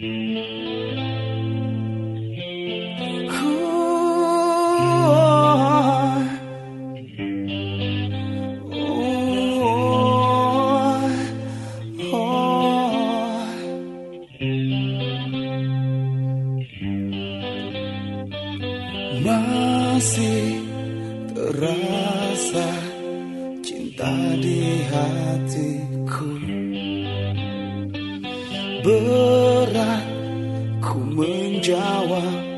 Masih terasa cinta di hatiku Berat ku menjawab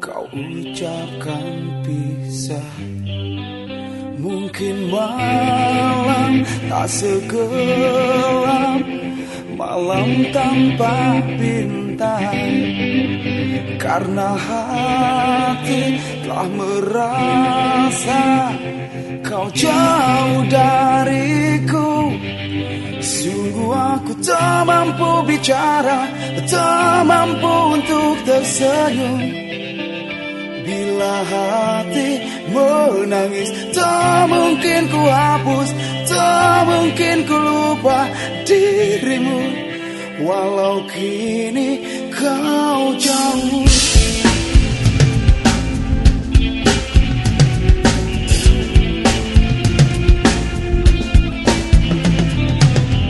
Kau ucapkan pisah. Mungkin malam tak segelap Malam tanpa bintang Karena hati telah merasa Kau jauh dariku. Sungguh aku tak mampu bicara Tak mampu untuk tersenyum. Bila hati menangis Tak mungkin ku hapus Tak mungkin ku lupa dirimu Walau kini kau jauh.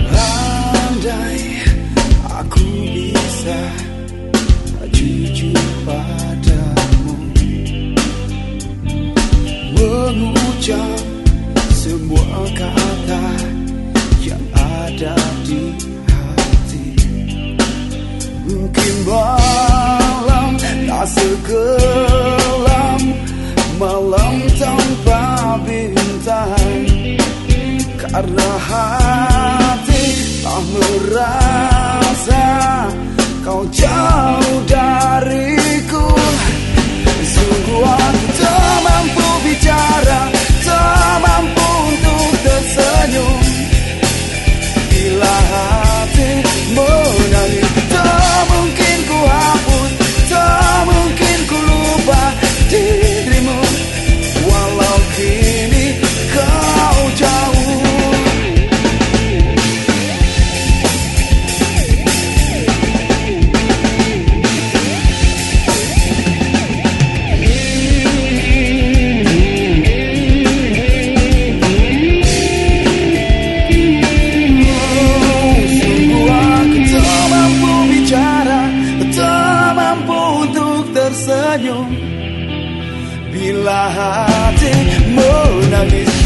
Andai aku bisa jujur padamu. Mengucap semua kata yang ada di sekelam Malam tanpa bintang. Karena hati tak merasa Kau jauh dariku tersenyum Bila hati menangis